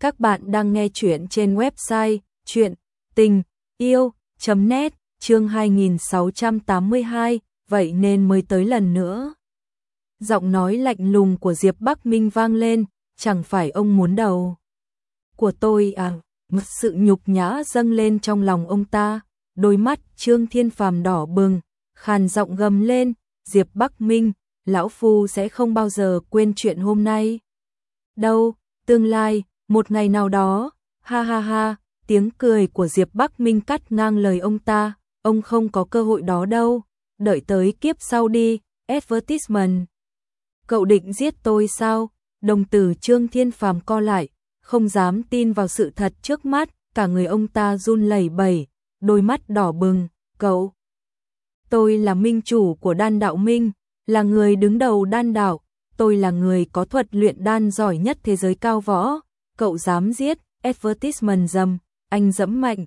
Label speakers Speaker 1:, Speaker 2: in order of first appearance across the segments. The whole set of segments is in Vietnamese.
Speaker 1: Các bạn đang nghe chuyện trên website chuyện tình yêu.net chương 2682, vậy nên mới tới lần nữa. Giọng nói lạnh lùng của Diệp Bắc Minh vang lên, chẳng phải ông muốn đầu. Của tôi à, một sự nhục nhã dâng lên trong lòng ông ta, đôi mắt Trương Thiên Phàm đỏ bừng, khàn giọng gầm lên, Diệp Bắc Minh, lão phu sẽ không bao giờ quên chuyện hôm nay. Đâu, tương lai, một ngày nào đó, ha ha ha, tiếng cười của Diệp Bắc Minh cắt ngang lời ông ta, ông không có cơ hội đó đâu, đợi tới kiếp sau đi, advertisement. Cậu định giết tôi sao? Đồng tử Trương Thiên Phàm co lại, không dám tin vào sự thật trước mắt, cả người ông ta run lẩy bẩy, đôi mắt đỏ bừng, cậu. Tôi là minh chủ của đan đạo minh, là người đứng đầu đan đạo, tôi là người có thuật luyện đan giỏi nhất thế giới cao võ, cậu dám giết, advertisement dầm, anh dẫm mạnh.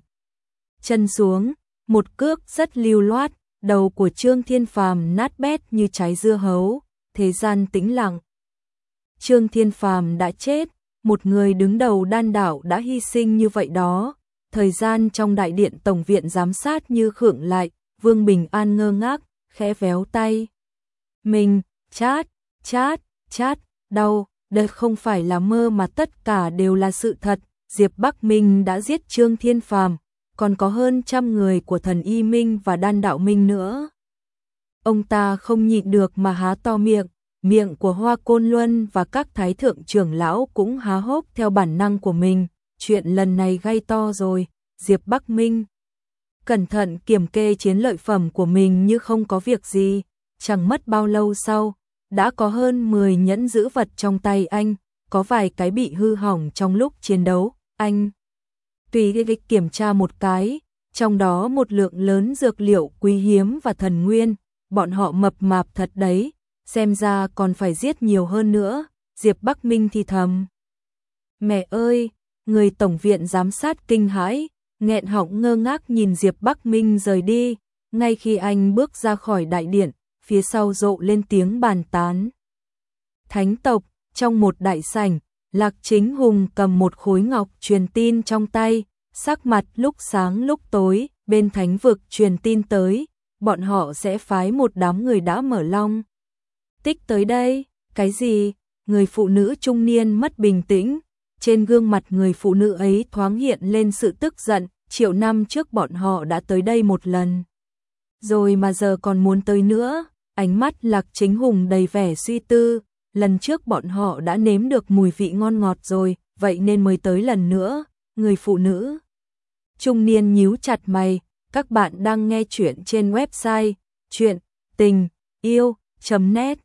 Speaker 1: Chân xuống, một cước rất lưu loát, đầu của Trương Thiên Phàm nát bét như trái dưa hấu, thế gian tĩnh lặng. Trương Thiên Phàm đã chết, một người đứng đầu đan đảo đã hy sinh như vậy đó. Thời gian trong đại điện tổng viện giám sát như khưởng lại, Vương Bình An ngơ ngác, khẽ véo tay. Mình, chát, chát, chát, đau, đây không phải là mơ mà tất cả đều là sự thật. Diệp Bắc Minh đã giết Trương Thiên Phàm, còn có hơn trăm người của thần Y Minh và đan đạo Minh nữa. Ông ta không nhịn được mà há to miệng, miệng của Hoa Côn Luân và các thái thượng trưởng lão cũng há hốc theo bản năng của mình. Chuyện lần này gây to rồi, Diệp Bắc Minh. Cẩn thận kiểm kê chiến lợi phẩm của mình như không có việc gì, chẳng mất bao lâu sau, đã có hơn 10 nhẫn giữ vật trong tay anh, có vài cái bị hư hỏng trong lúc chiến đấu, anh. Tùy lịch kiểm tra một cái, trong đó một lượng lớn dược liệu quý hiếm và thần nguyên, bọn họ mập mạp thật đấy, xem ra còn phải giết nhiều hơn nữa, Diệp Bắc Minh thì thầm. Mẹ ơi, người tổng viện giám sát kinh hãi, nghẹn họng ngơ ngác nhìn Diệp Bắc Minh rời đi, ngay khi anh bước ra khỏi đại điện, phía sau rộ lên tiếng bàn tán. Thánh tộc, trong một đại sảnh, Lạc Chính Hùng cầm một khối ngọc truyền tin trong tay, sắc mặt lúc sáng lúc tối, bên thánh vực truyền tin tới, bọn họ sẽ phái một đám người đã mở long. Tích tới đây, cái gì? Người phụ nữ trung niên mất bình tĩnh, trên gương mặt người phụ nữ ấy thoáng hiện lên sự tức giận, triệu năm trước bọn họ đã tới đây một lần. Rồi mà giờ còn muốn tới nữa, ánh mắt lạc chính hùng đầy vẻ suy tư, lần trước bọn họ đã nếm được mùi vị ngon ngọt rồi, vậy nên mới tới lần nữa, người phụ nữ. Trung niên nhíu chặt mày, các bạn đang nghe chuyện trên website chuyện tình yêu.net